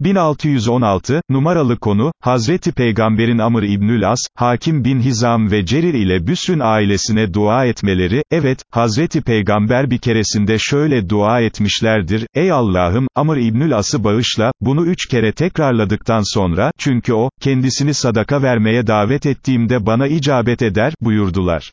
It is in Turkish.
1616, numaralı konu, Hazreti Peygamberin Amr İbnül As, Hakim bin Hizam ve Cerir ile Büsrün ailesine dua etmeleri, evet, Hazreti Peygamber bir keresinde şöyle dua etmişlerdir, ey Allah'ım, Amr İbnül As'ı bağışla, bunu üç kere tekrarladıktan sonra, çünkü o, kendisini sadaka vermeye davet ettiğimde bana icabet eder, buyurdular.